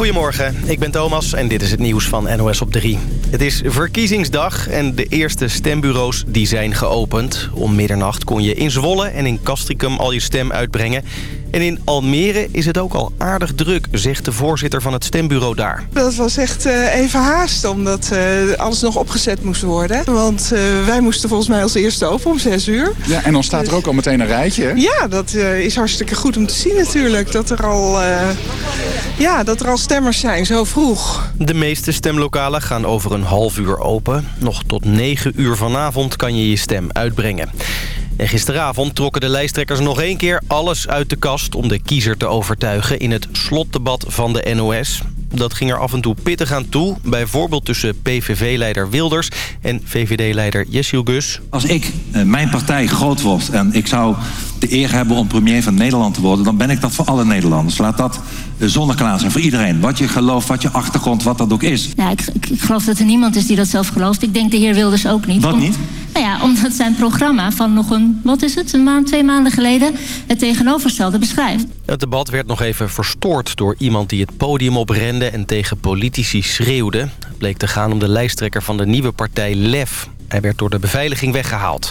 Goedemorgen, ik ben Thomas en dit is het nieuws van NOS op 3. Het is verkiezingsdag en de eerste stembureaus die zijn geopend. Om middernacht kon je in Zwolle en in Castricum al je stem uitbrengen. En in Almere is het ook al aardig druk, zegt de voorzitter van het stembureau daar. Dat was echt uh, even haast, omdat uh, alles nog opgezet moest worden. Want uh, wij moesten volgens mij als eerste open om 6 uur. Ja, en dan staat er ook al meteen een rijtje, hè? Ja, dat is hartstikke goed om te zien natuurlijk. Dat er al, ja, dat er al stemmers zijn, zo vroeg. De meeste stemlokalen gaan over een half uur open. Nog tot 9 uur vanavond kan je je stem uitbrengen. En gisteravond trokken de lijsttrekkers nog één keer alles uit de kast... om de kiezer te overtuigen in het slotdebat van de NOS. Dat ging er af en toe pittig aan toe. Bijvoorbeeld tussen PVV-leider Wilders en VVD-leider Jessiel Gus. Als ik, eh, mijn partij groot wordt en ik zou de eer hebben om premier van Nederland te worden... dan ben ik dat voor alle Nederlanders. Laat dat zonneklaar zijn voor iedereen. Wat je gelooft, wat je achtergrond, wat dat ook is. Ja, ik, ik, geloof dat er niemand is die dat zelf gelooft. Ik denk de heer Wilders ook niet. Wat niet? Nou ja, omdat zijn programma van nog een, wat is het, een maand, twee maanden geleden... het tegenovergestelde beschrijft. Het debat werd nog even verstoord door iemand die het podium oprende... en tegen politici schreeuwde. Het bleek te gaan om de lijsttrekker van de nieuwe partij LEF. Hij werd door de beveiliging weggehaald.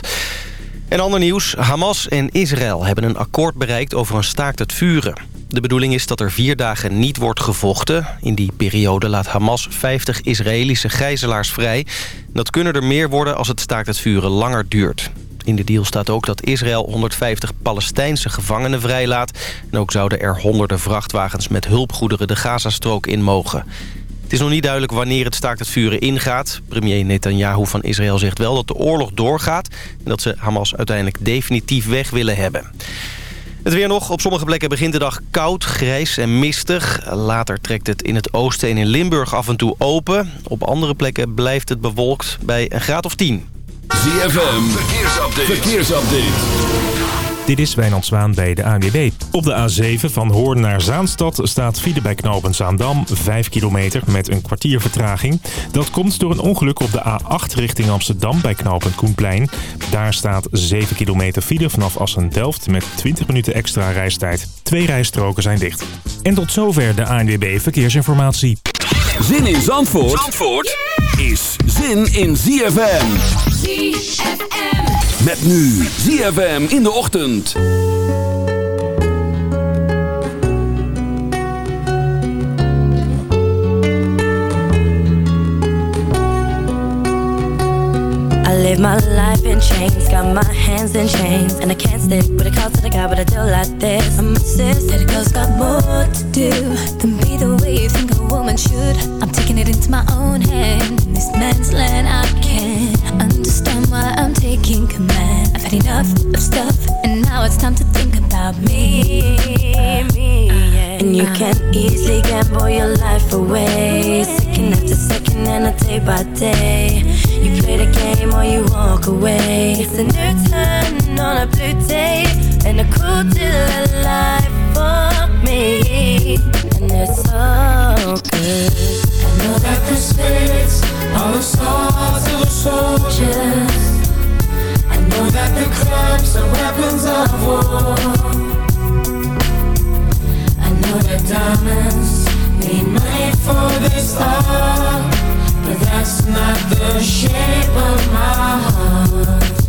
En ander nieuws. Hamas en Israël hebben een akkoord bereikt over een staakt het vuren. De bedoeling is dat er vier dagen niet wordt gevochten. In die periode laat Hamas 50 Israëlische gijzelaars vrij. Dat kunnen er meer worden als het staakt het vuren langer duurt. In de deal staat ook dat Israël 150 Palestijnse gevangenen vrijlaat. En ook zouden er honderden vrachtwagens met hulpgoederen de Gazastrook in mogen. Het is nog niet duidelijk wanneer het staakt het vuren ingaat. Premier Netanyahu van Israël zegt wel dat de oorlog doorgaat... en dat ze Hamas uiteindelijk definitief weg willen hebben. Het weer nog. Op sommige plekken begint de dag koud, grijs en mistig. Later trekt het in het oosten en in Limburg af en toe open. Op andere plekken blijft het bewolkt bij een graad of 10. ZFM, verkeersupdate. verkeersupdate. Dit is Wijnand Zwaan bij de ANWB. Op de A7 van Hoorn naar Zaanstad staat file bij knopen Zaandam. 5 kilometer met een kwartier vertraging. Dat komt door een ongeluk op de A8 richting Amsterdam bij knooppunt Koenplein. Daar staat 7 kilometer file vanaf Assen-Delft met 20 minuten extra reistijd. Twee rijstroken zijn dicht. En tot zover de ANWB Verkeersinformatie. Zin in Zandvoort, Zandvoort is zin in ZFM. ZFM. Met nu ZFM in de ochtend. I live my life in chains, got my hands in chains And I can't stick with a call to the guy, but I do like this I'm that girl's got more to do Than be the way you think a woman should I'm taking it into my own hand this man's land I can't understand why I'm taking command. I've had enough of stuff And now it's time to think about me, me yeah. And you can easily gamble your life away. Second after second and a day by day. You play the game or you walk away. It's a new turn on a blue day And a cool deal of life for me. And it's so good know that the spirits are the stars of the soldiers. I know that the clubs are weapons of war. I know that diamonds need money for this art But that's not the shape of my heart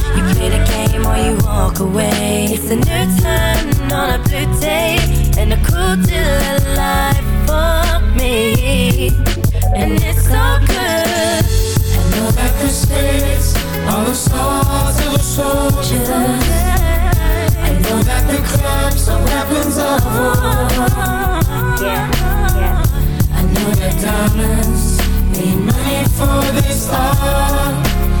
You play the game or you walk away. It's a new turn on a blue day and a cool deal of life for me. And it's so good. I know that the spirits are the stars of the soldiers. I know that the clubs are weapons of war. I know that diamonds need money for this art.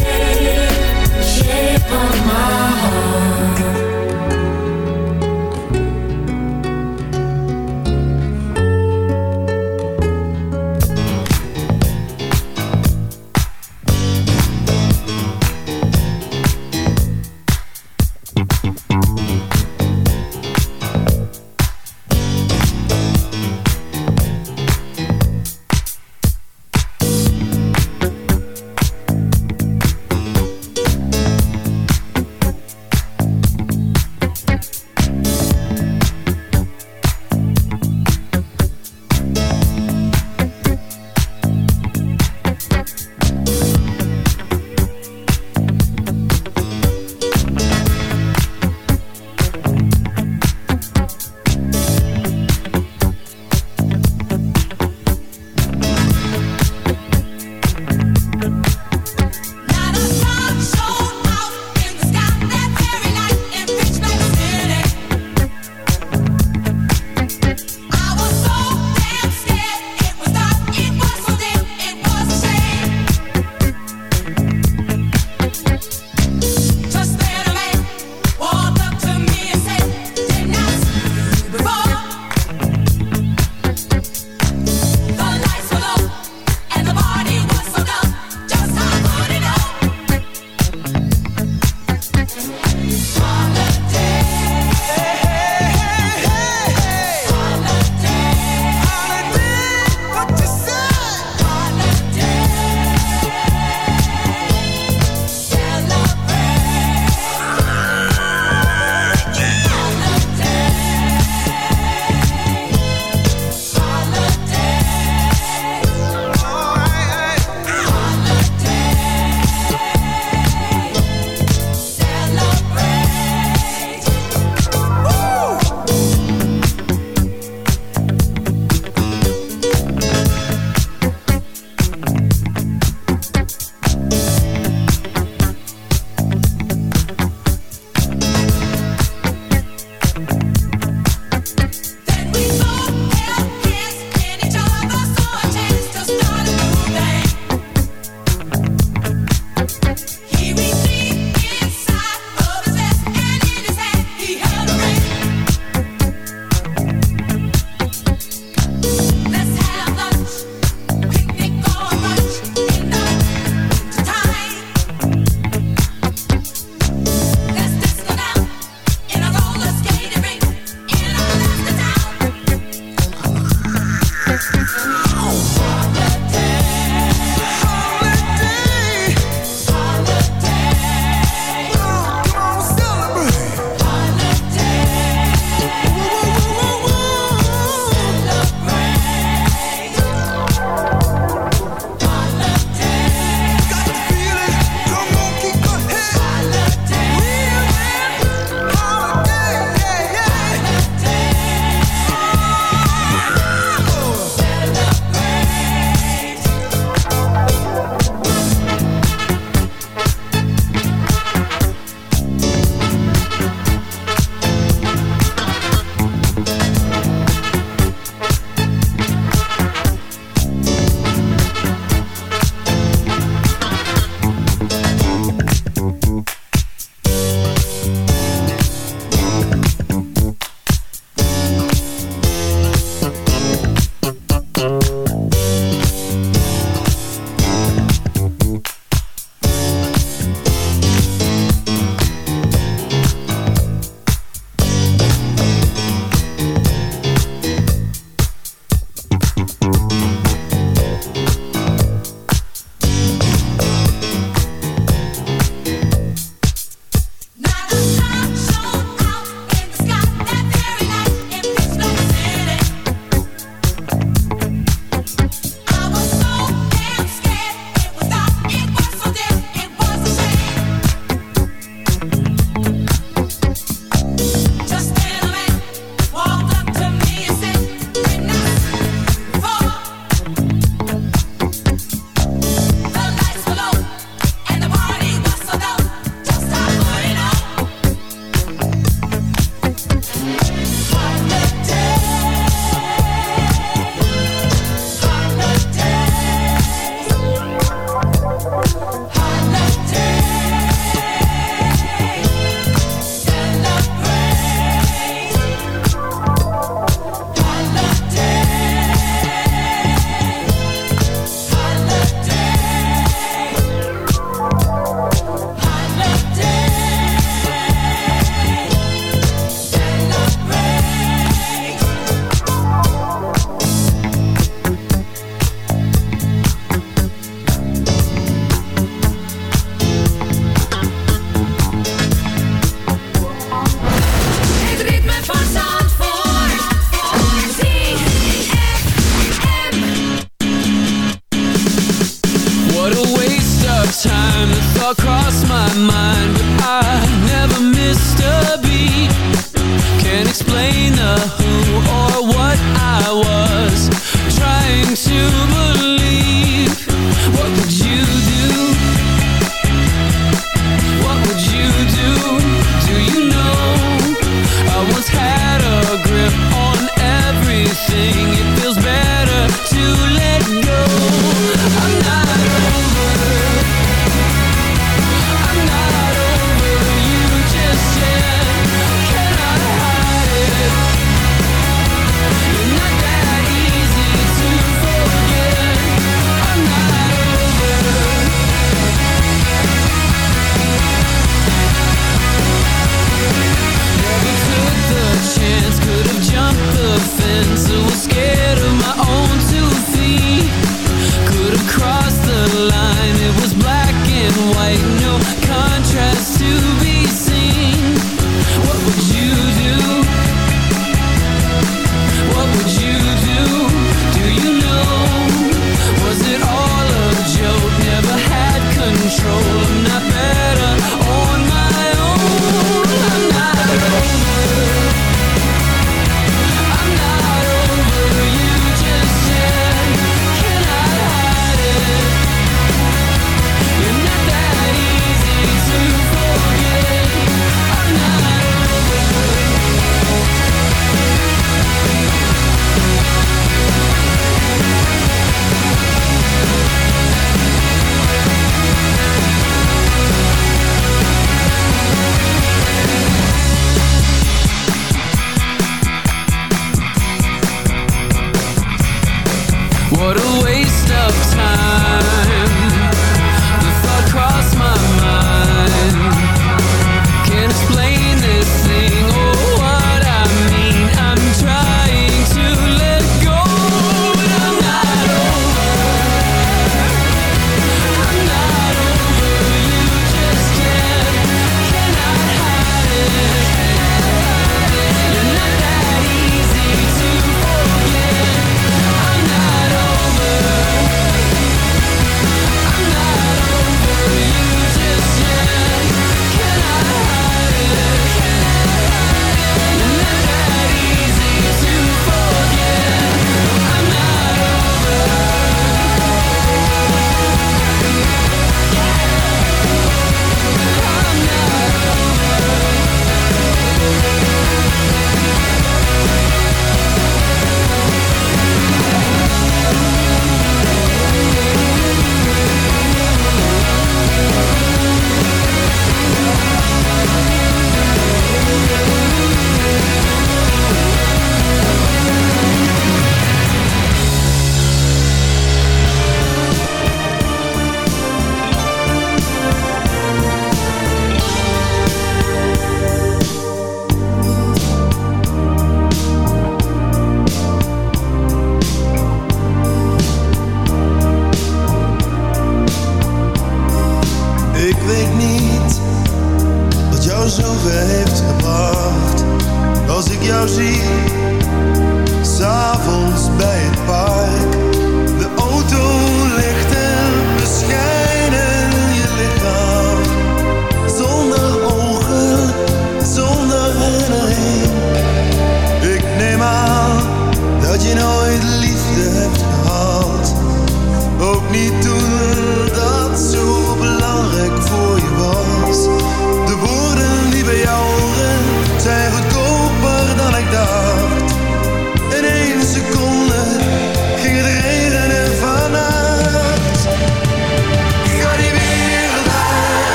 shape of my heart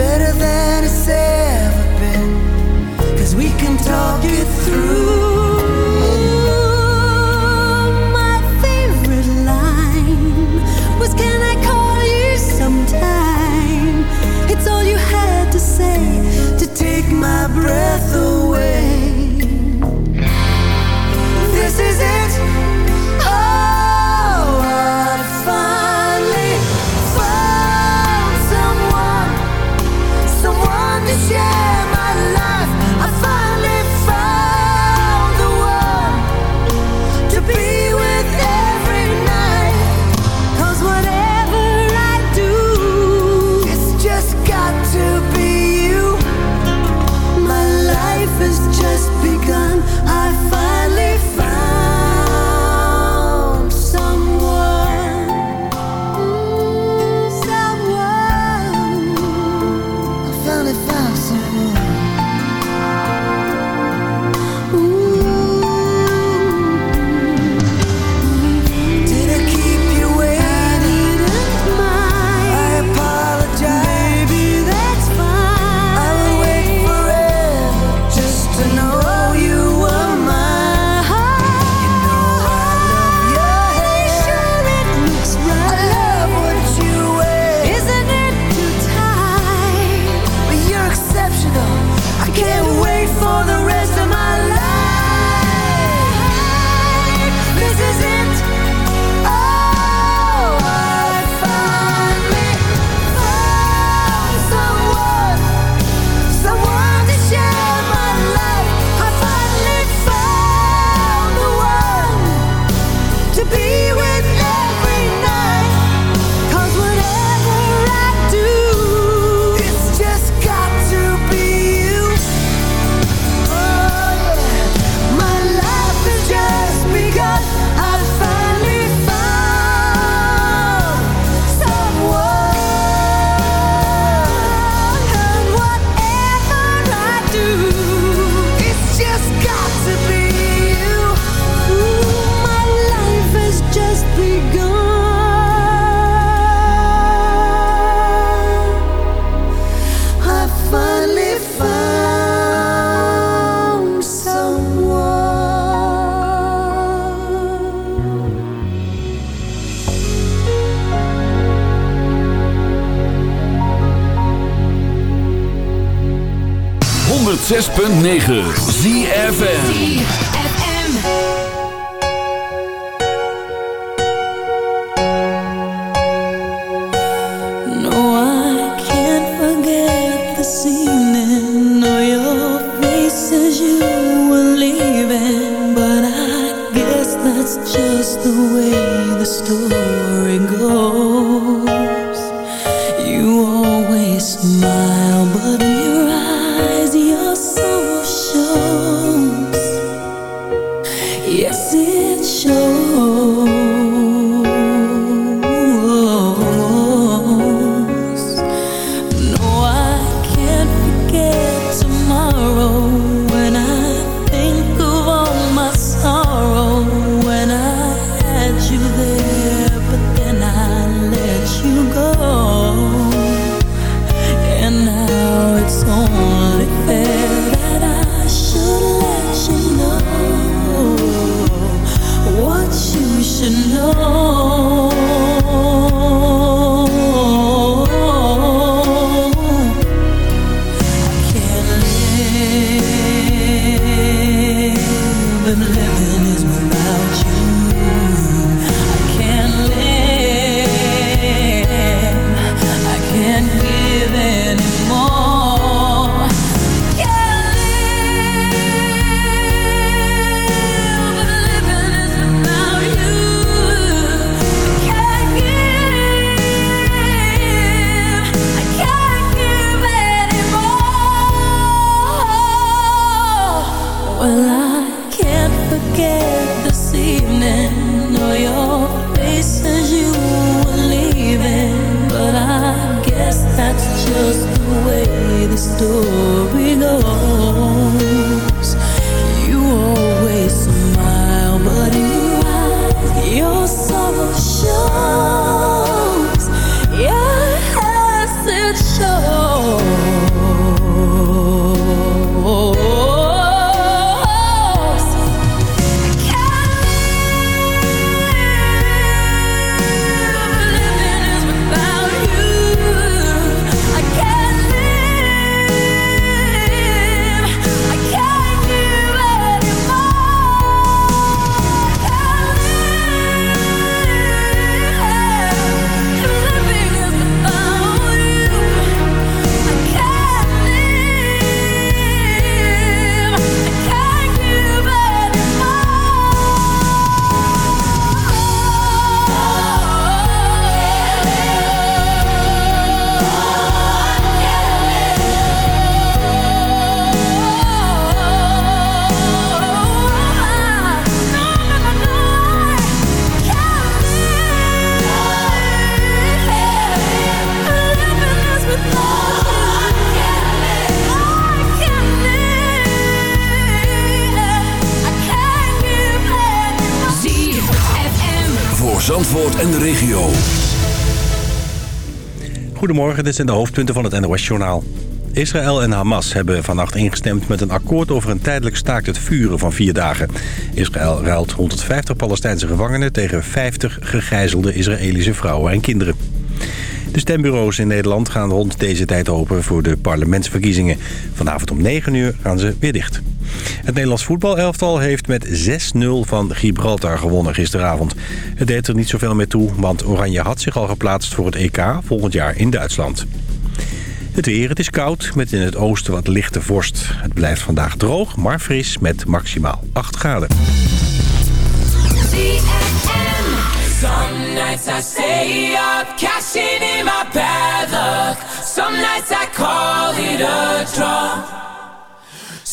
better 9. Goedemorgen, dit zijn de hoofdpunten van het NOS-journaal. Israël en Hamas hebben vannacht ingestemd met een akkoord over een tijdelijk staakt het vuren van vier dagen. Israël ruilt 150 Palestijnse gevangenen tegen 50 gegijzelde Israëlische vrouwen en kinderen. De stembureaus in Nederland gaan rond deze tijd open voor de parlementsverkiezingen. Vanavond om 9 uur gaan ze weer dicht. Het Nederlands voetbalelftal heeft met 6-0 van Gibraltar gewonnen gisteravond. Het deed er niet zoveel meer toe, want Oranje had zich al geplaatst voor het EK volgend jaar in Duitsland. Het weer, het is koud, met in het oosten wat lichte vorst. Het blijft vandaag droog, maar fris met maximaal 8 graden.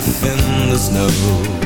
stiff in the snow.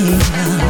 here.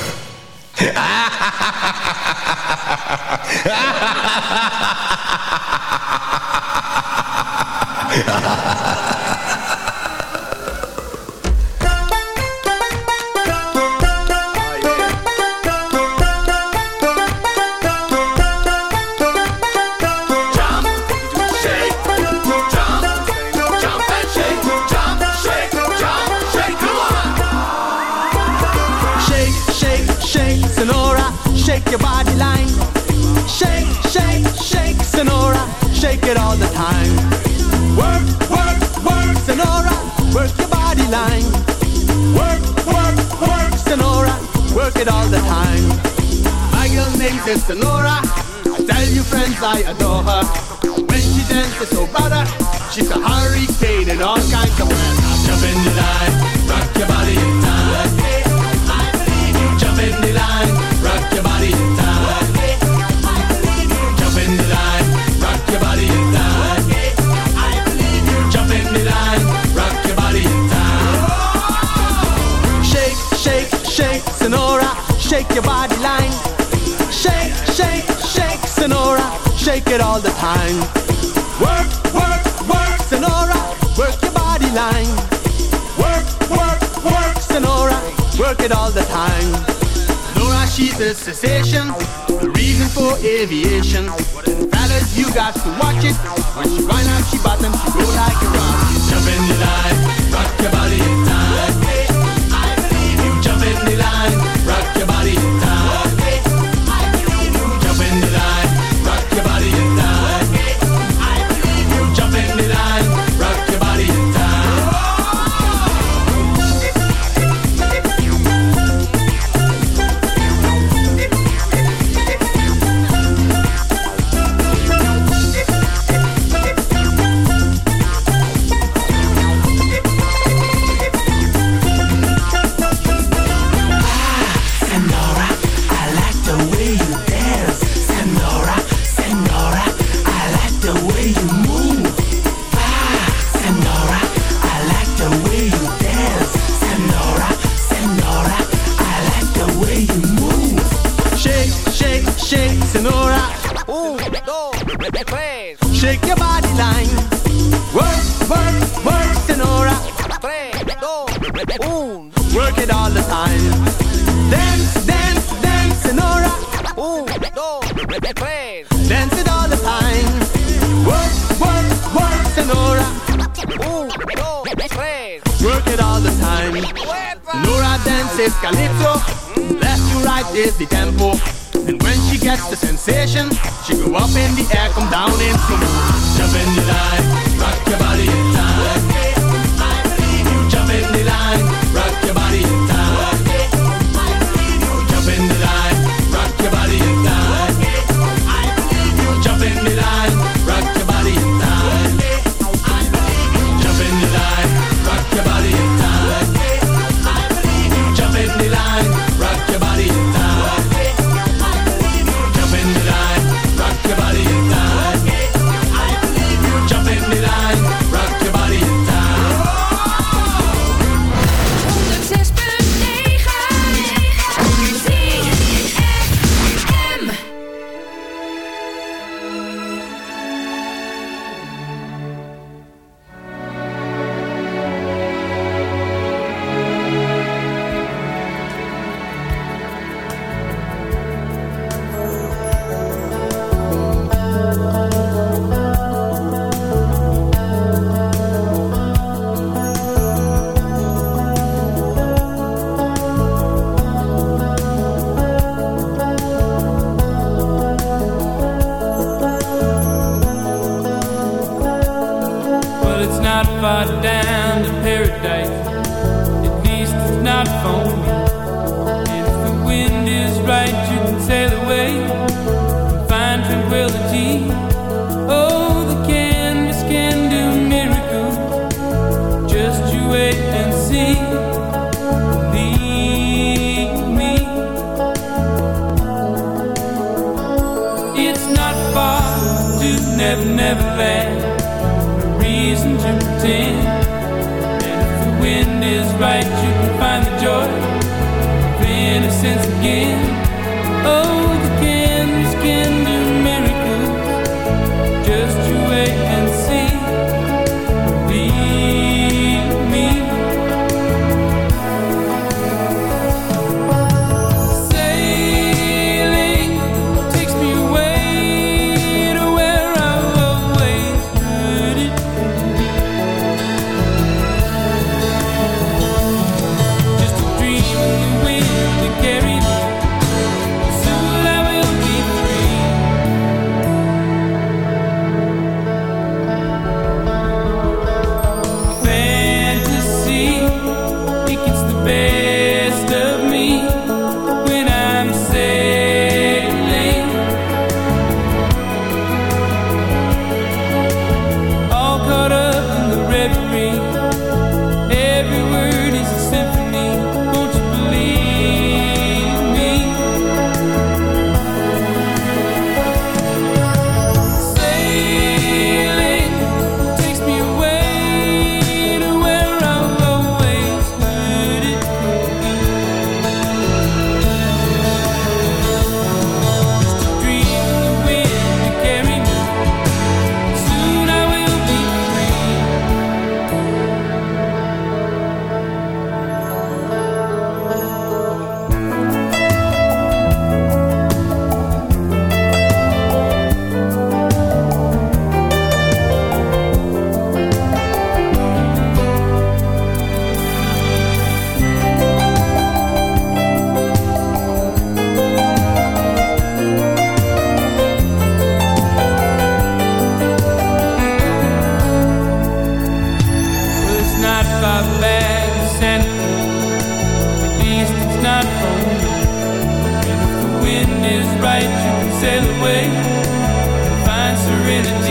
Ha ha ha ha! kiss to Laura. I tell you friends I adore her. When she dances so brother, she's a hurricane in all kinds of weather. Jump in the line, rock your body in time. Jump in the line, rock your body in time. Jump in the line, rock your body in time. Jump in the line, rock your body in time. Shake, shake, shake, Senora, shake your body line work it all the time. Norashi is cessation, the reason for aviation. Fellas, you got to watch it. When she wind out, she bottom, she go like a rock. Jump in the line, rock your body.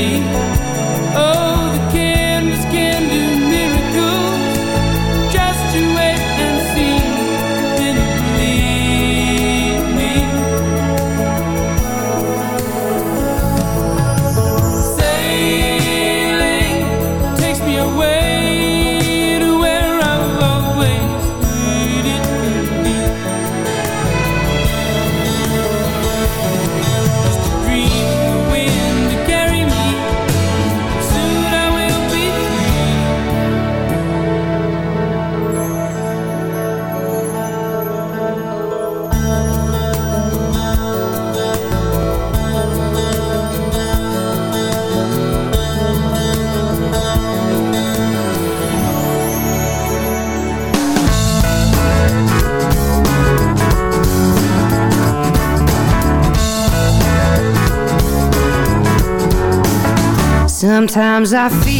Oh. Sometimes I feel